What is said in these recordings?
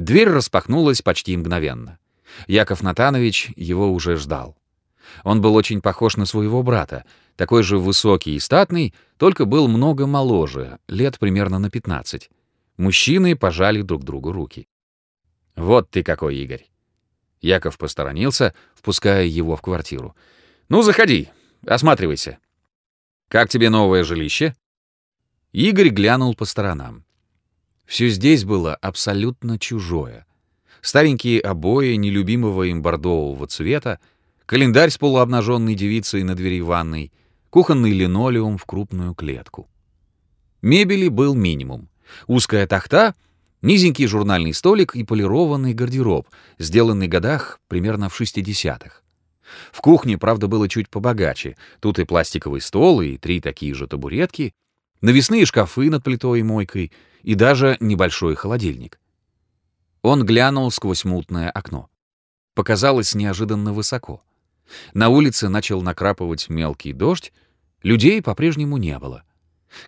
Дверь распахнулась почти мгновенно. Яков Натанович его уже ждал. Он был очень похож на своего брата, такой же высокий и статный, только был много моложе, лет примерно на 15. Мужчины пожали друг другу руки. «Вот ты какой, Игорь!» Яков посторонился, впуская его в квартиру. «Ну, заходи, осматривайся. Как тебе новое жилище?» Игорь глянул по сторонам. Все здесь было абсолютно чужое. Старенькие обои нелюбимого им бордового цвета, календарь с полуобнаженной девицей на двери ванной, кухонный линолеум в крупную клетку. Мебели был минимум. Узкая тахта, низенький журнальный столик и полированный гардероб, сделанный годах примерно в 60-х. В кухне, правда, было чуть побогаче. Тут и пластиковый стол, и три такие же табуретки, навесные шкафы над плитой и мойкой, и даже небольшой холодильник. Он глянул сквозь мутное окно. Показалось неожиданно высоко. На улице начал накрапывать мелкий дождь, людей по-прежнему не было.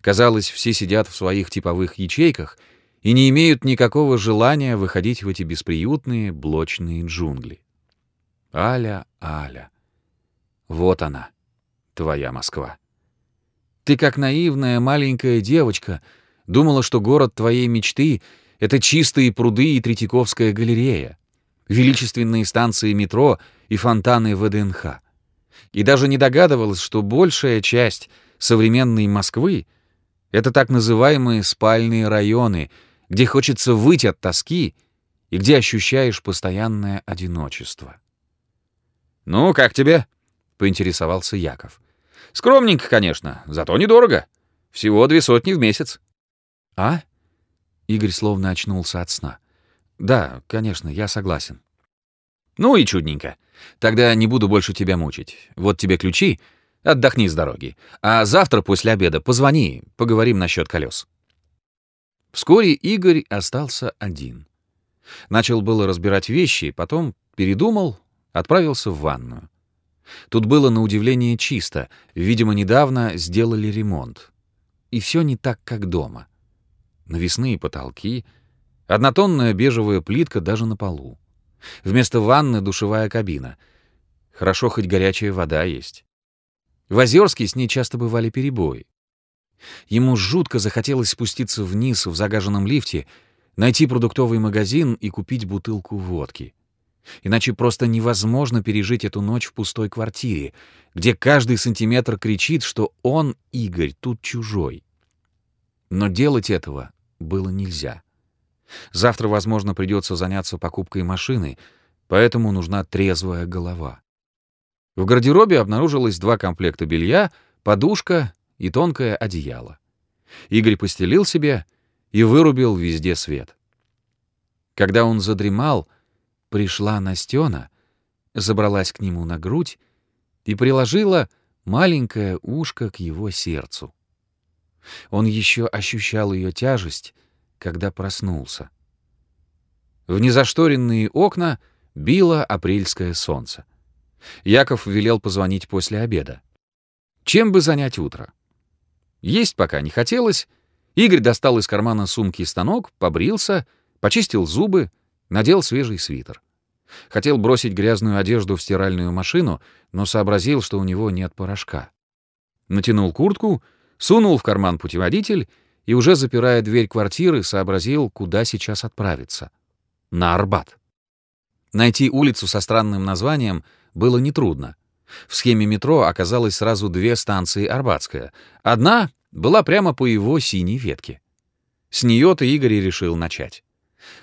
Казалось, все сидят в своих типовых ячейках и не имеют никакого желания выходить в эти бесприютные блочные джунгли. Аля, Аля. Вот она, твоя Москва. Ты, как наивная маленькая девочка, думала, что город твоей мечты — это чистые пруды и Третьяковская галерея, величественные станции метро и фонтаны ВДНХ. И даже не догадывалась, что большая часть современной Москвы — это так называемые спальные районы, где хочется выйти от тоски и где ощущаешь постоянное одиночество. «Ну, как тебе?» — поинтересовался Яков. «Скромненько, конечно, зато недорого. Всего две сотни в месяц». «А?» Игорь словно очнулся от сна. «Да, конечно, я согласен». «Ну и чудненько. Тогда не буду больше тебя мучить. Вот тебе ключи, отдохни с дороги. А завтра после обеда позвони, поговорим насчет колес». Вскоре Игорь остался один. Начал было разбирать вещи, потом передумал, отправился в ванную. Тут было на удивление чисто, видимо, недавно сделали ремонт. И все не так, как дома. Навесные потолки, однотонная бежевая плитка даже на полу. Вместо ванны душевая кабина. Хорошо, хоть горячая вода есть. В Озерске с ней часто бывали перебои. Ему жутко захотелось спуститься вниз в загаженном лифте, найти продуктовый магазин и купить бутылку водки. Иначе просто невозможно пережить эту ночь в пустой квартире, где каждый сантиметр кричит, что он, Игорь, тут чужой. Но делать этого было нельзя. Завтра, возможно, придется заняться покупкой машины, поэтому нужна трезвая голова. В гардеробе обнаружилось два комплекта белья, подушка и тонкое одеяло. Игорь постелил себе и вырубил везде свет. Когда он задремал, пришла Настена, забралась к нему на грудь и приложила маленькое ушко к его сердцу. Он еще ощущал ее тяжесть, когда проснулся. В незашторенные окна било апрельское солнце. Яков велел позвонить после обеда. Чем бы занять утро? Есть пока не хотелось. Игорь достал из кармана сумки станок, побрился, почистил зубы, надел свежий свитер. Хотел бросить грязную одежду в стиральную машину, но сообразил, что у него нет порошка. Натянул куртку, сунул в карман путеводитель и, уже запирая дверь квартиры, сообразил, куда сейчас отправиться. На Арбат. Найти улицу со странным названием было нетрудно. В схеме метро оказалось сразу две станции Арбатская. Одна была прямо по его синей ветке. С нее-то Игорь решил начать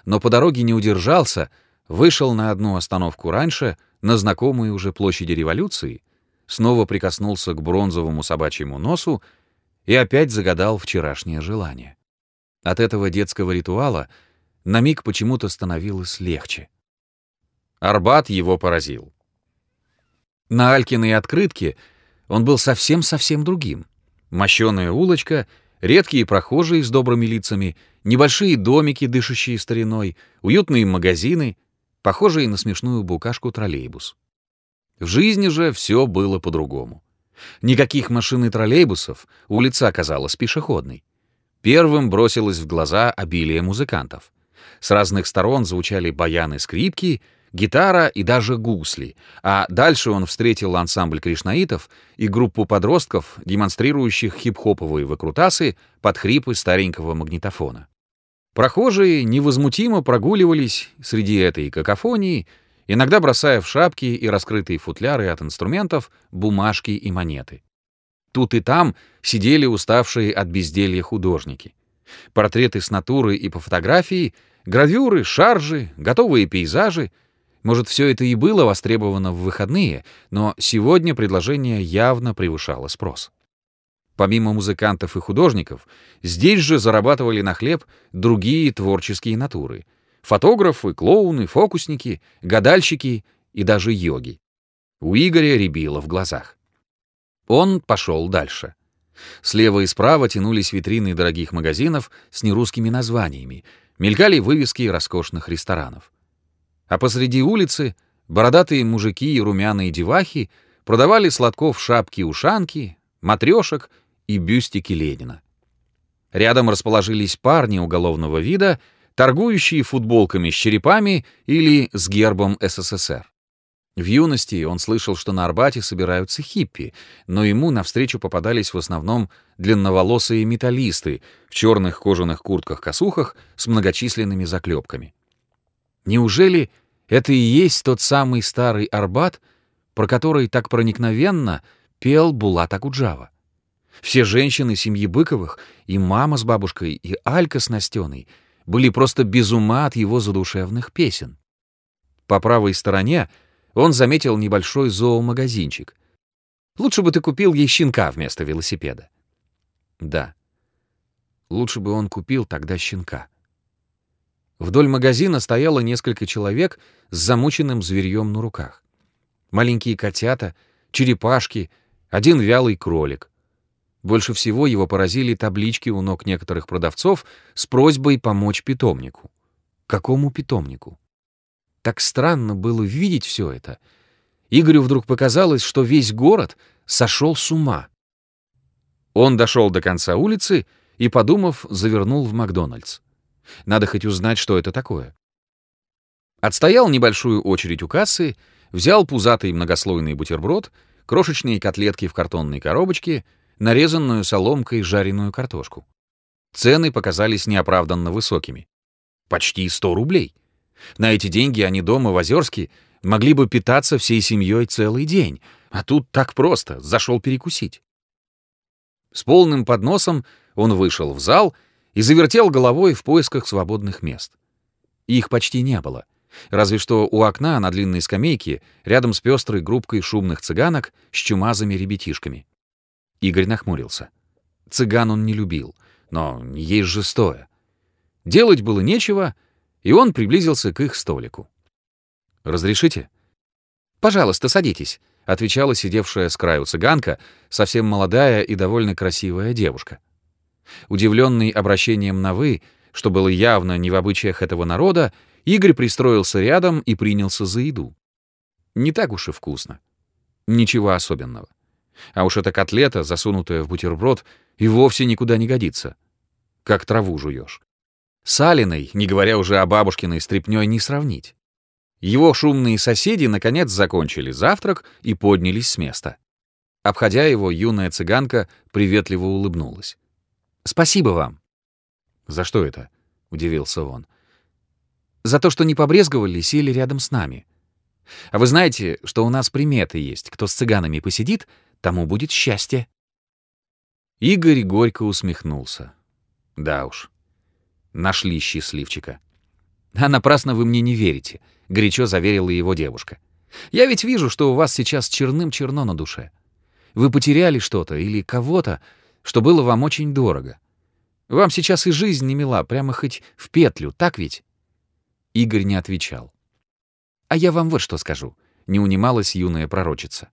но по дороге не удержался, вышел на одну остановку раньше, на знакомой уже площади революции, снова прикоснулся к бронзовому собачьему носу и опять загадал вчерашнее желание. От этого детского ритуала на миг почему-то становилось легче. Арбат его поразил. На Алькиной открытке он был совсем-совсем другим. Мощеная улочка — Редкие прохожие с добрыми лицами, небольшие домики, дышащие стариной, уютные магазины, похожие на смешную букашку троллейбус. В жизни же все было по-другому. Никаких машин и троллейбусов, улица оказалась пешеходной. Первым бросилось в глаза обилие музыкантов. С разных сторон звучали баяны скрипки, гитара и даже гусли, а дальше он встретил ансамбль кришнаитов и группу подростков, демонстрирующих хип-хоповые выкрутасы под хрипы старенького магнитофона. Прохожие невозмутимо прогуливались среди этой какофонии, иногда бросая в шапки и раскрытые футляры от инструментов бумажки и монеты. Тут и там сидели уставшие от безделья художники. Портреты с натуры и по фотографии, гравюры, шаржи, готовые пейзажи. Может, все это и было востребовано в выходные, но сегодня предложение явно превышало спрос. Помимо музыкантов и художников, здесь же зарабатывали на хлеб другие творческие натуры — фотографы, клоуны, фокусники, гадальщики и даже йоги. У Игоря рябило в глазах. Он пошел дальше. Слева и справа тянулись витрины дорогих магазинов с нерусскими названиями, мелькали вывески роскошных ресторанов. А посреди улицы бородатые мужики и румяные девахи продавали сладков шапки-ушанки, матрешек и бюстики Ленина. Рядом расположились парни уголовного вида, торгующие футболками с черепами или с гербом СССР. В юности он слышал, что на Арбате собираются хиппи, но ему навстречу попадались в основном длинноволосые металлисты в черных кожаных куртках-косухах с многочисленными заклепками. Неужели это и есть тот самый старый Арбат, про который так проникновенно пел Булат Акуджава? Все женщины семьи Быковых, и мама с бабушкой, и Алька с Настеной, были просто без ума от его задушевных песен. По правой стороне он заметил небольшой зоомагазинчик. Лучше бы ты купил ей щенка вместо велосипеда. Да, лучше бы он купил тогда щенка. Вдоль магазина стояло несколько человек с замученным зверьем на руках. Маленькие котята, черепашки, один вялый кролик. Больше всего его поразили таблички у ног некоторых продавцов с просьбой помочь питомнику. Какому питомнику? Так странно было видеть все это. Игорю вдруг показалось, что весь город сошел с ума. Он дошел до конца улицы и, подумав, завернул в Макдональдс. Надо хоть узнать, что это такое. Отстоял небольшую очередь у кассы, взял пузатый многослойный бутерброд, крошечные котлетки в картонной коробочке — нарезанную соломкой жареную картошку. Цены показались неоправданно высокими. Почти 100 рублей. На эти деньги они дома в Озерске могли бы питаться всей семьей целый день, а тут так просто, зашел перекусить. С полным подносом он вышел в зал и завертел головой в поисках свободных мест. Их почти не было. Разве что у окна на длинной скамейке, рядом с пестрой группкой шумных цыганок с чумазыми ребятишками. Игорь нахмурился. Цыган он не любил, но есть же стоя. Делать было нечего, и он приблизился к их столику. «Разрешите?» «Пожалуйста, садитесь», — отвечала сидевшая с краю цыганка, совсем молодая и довольно красивая девушка. Удивленный обращением на «вы», что было явно не в обычаях этого народа, Игорь пристроился рядом и принялся за еду. Не так уж и вкусно. Ничего особенного. А уж эта котлета, засунутая в бутерброд, и вовсе никуда не годится. Как траву жуешь. С Алиной, не говоря уже о бабушкиной стряпнёй, не сравнить. Его шумные соседи наконец закончили завтрак и поднялись с места. Обходя его, юная цыганка приветливо улыбнулась. «Спасибо вам». «За что это?» — удивился он. «За то, что не побрезговали, сели рядом с нами. А вы знаете, что у нас приметы есть. Кто с цыганами посидит, тому будет счастье. Игорь горько усмехнулся. Да уж, нашли счастливчика. А напрасно вы мне не верите, горячо заверила его девушка. Я ведь вижу, что у вас сейчас черным-черно на душе. Вы потеряли что-то или кого-то, что было вам очень дорого. Вам сейчас и жизнь не мила, прямо хоть в петлю, так ведь? Игорь не отвечал. А я вам вот что скажу, не унималась юная пророчица.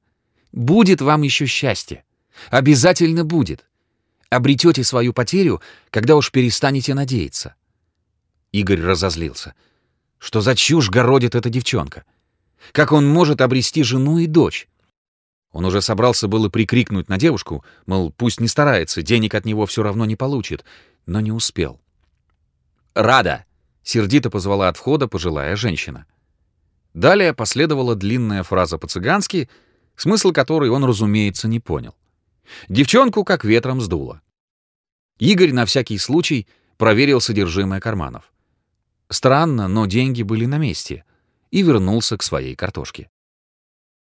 Будет вам еще счастье. Обязательно будет. Обретете свою потерю, когда уж перестанете надеяться. Игорь разозлился. Что за чушь городит эта девчонка? Как он может обрести жену и дочь? Он уже собрался было прикрикнуть на девушку, мол, пусть не старается, денег от него все равно не получит, но не успел. «Рада!» — Сердито позвала от входа пожилая женщина. Далее последовала длинная фраза по-цыгански, смысл которой он, разумеется, не понял. Девчонку как ветром сдуло. Игорь на всякий случай проверил содержимое карманов. Странно, но деньги были на месте. И вернулся к своей картошке.